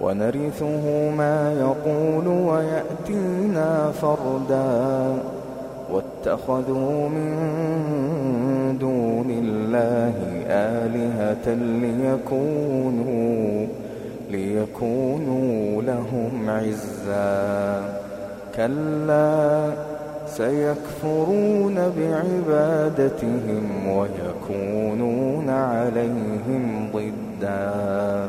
ونرثه ما يقول ويأتينا فردا واتخذوا من دون الله آلهة ليكونوا ليكونوا لهم عزا كلا سيكفرون بعبادتهم ويكونون عليهم ضدًا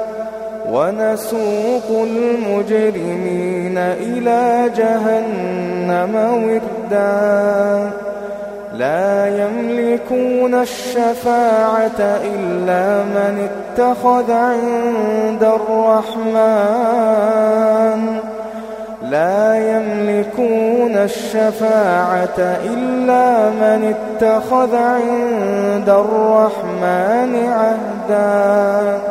ونسوق المجرمين إلى جهنم وردا. لا يملكون الشفاعة إلا من اتخذ عند الرحمن. لا يملكون الشفاعة إلا من اتخذ عند الرحمن عهداً.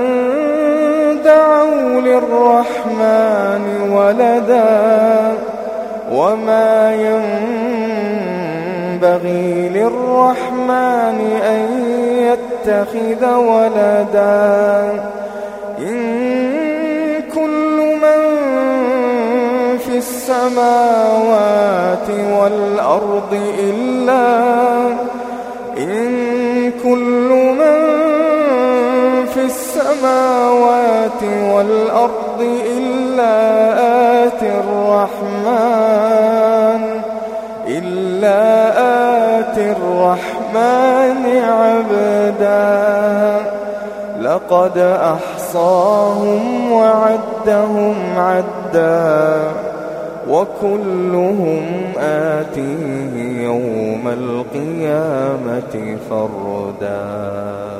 للرحمن ولدا وما ينبغي للرحمن أن يتخذ ولدا إن كل من في السماوات والأرض إلا إن كل من في السماوات والأرض إلا آتي الرحمن إلا آتي الرحمن عبدا لقد أحصاهم وعدهم عدا وكلهم آتيه يوم القيامة فردا